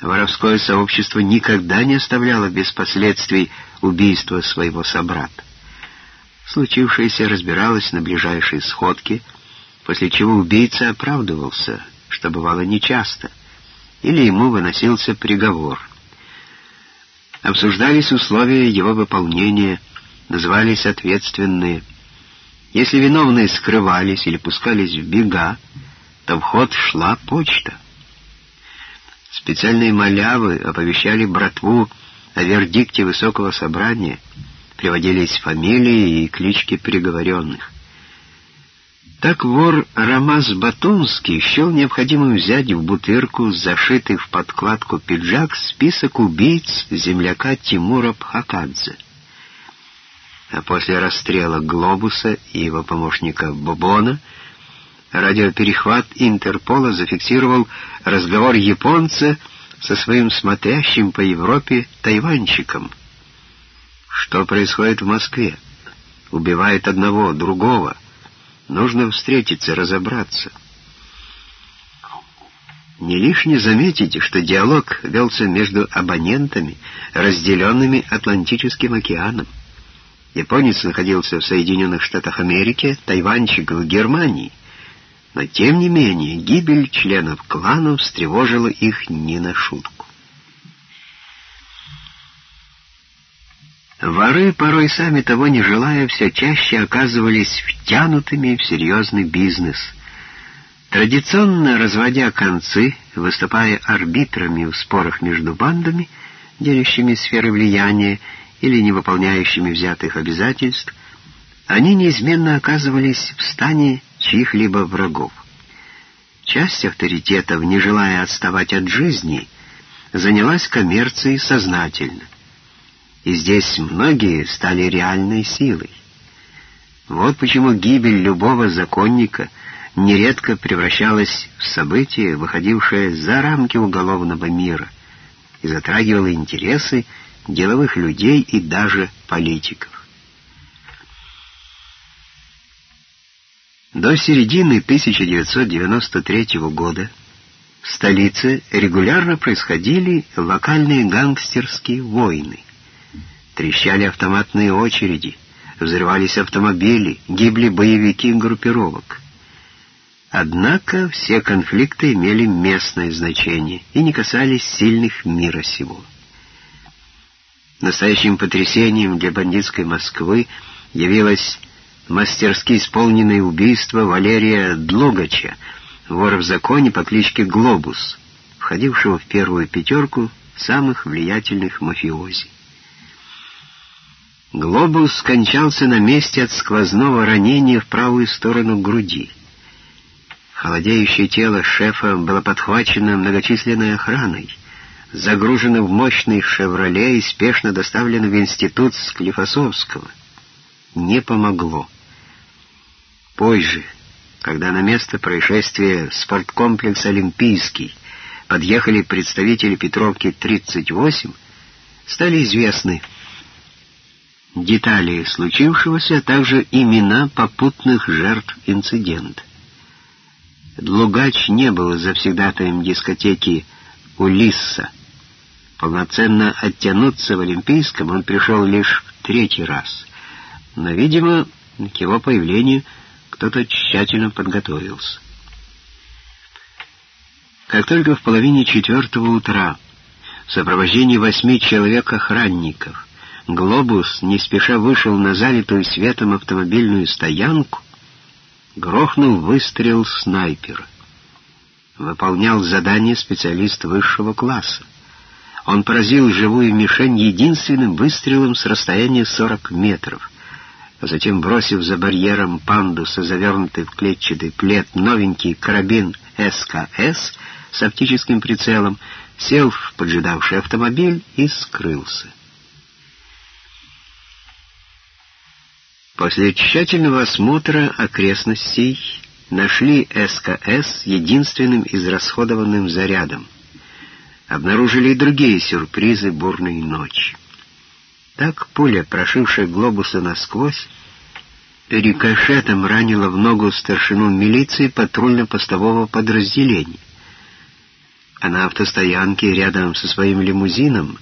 Воровское сообщество никогда не оставляло без последствий убийства своего собрата. Случившееся разбиралось на ближайшей сходке, после чего убийца оправдывался, что бывало нечасто, или ему выносился приговор. Обсуждались условия его выполнения, назывались ответственные. Если виновные скрывались или пускались в бега, то в ход шла почта. Специальные малявы оповещали братву о вердикте высокого собрания, приводились фамилии и клички приговоренных. Так вор Рамаз Батунский счел необходимым взять в бутырку, зашитый в подкладку пиджак, список убийц земляка Тимура Пхакадзе. А после расстрела Глобуса и его помощника Бобона радиоперехват Интерпола зафиксировал разговор японца со своим смотрящим по Европе тайванчиком. Что происходит в Москве? Убивает одного, другого — Нужно встретиться, разобраться. Не лишне заметить, что диалог велся между абонентами, разделенными Атлантическим океаном. Японец находился в Соединенных Штатах Америки, тайванчик в Германии. Но тем не менее гибель членов клана встревожила их не на шутку. Воры, порой сами того не желая, все чаще оказывались втянутыми в серьезный бизнес. Традиционно разводя концы, выступая арбитрами в спорах между бандами, делящими сферы влияния или не выполняющими взятых обязательств, они неизменно оказывались в стане чьих-либо врагов. Часть авторитетов, не желая отставать от жизни, занялась коммерцией сознательно — и здесь многие стали реальной силой. Вот почему гибель любого законника нередко превращалась в событие, выходившее за рамки уголовного мира и затрагивало интересы деловых людей и даже политиков. До середины 1993 года в столице регулярно происходили локальные гангстерские войны. Трещали автоматные очереди, взрывались автомобили, гибли боевики группировок. Однако все конфликты имели местное значение и не касались сильных мира сего. Настоящим потрясением для бандитской Москвы явилось мастерски исполненное убийство Валерия Длогача, вора в законе по кличке Глобус, входившего в первую пятерку самых влиятельных мафиози. Глобус скончался на месте от сквозного ранения в правую сторону груди. Холодеющее тело шефа было подхвачено многочисленной охраной, загружено в мощный «Шевроле» и спешно доставлено в институт Склифосовского. Не помогло. Позже, когда на место происшествия спорткомплекс «Олимпийский» подъехали представители Петровки-38, стали известны детали случившегося, а также имена попутных жертв инцидента. Длугач не был завсегдатаем дискотеки «Улисса». Полноценно оттянуться в Олимпийском он пришел лишь в третий раз. Но, видимо, к его появлению кто-то тщательно подготовился. Как только в половине четвертого утра в сопровождении восьми человек-охранников Глобус не спеша вышел на залитую светом автомобильную стоянку, грохнул выстрел снайпера. Выполнял задание специалист высшего класса. Он поразил живую мишень единственным выстрелом с расстояния 40 метров, затем, бросив за барьером пандуса, завернутый в клетчатый плед, новенький карабин СКС с оптическим прицелом, сел в поджидавший автомобиль и скрылся. После тщательного осмотра окрестностей нашли СКС единственным израсходованным зарядом. Обнаружили и другие сюрпризы бурной ночи. Так пуля, прошившая глобуса насквозь, рикошетом ранила в ногу старшину милиции патрульно-постового подразделения. а на автостоянке рядом со своим лимузином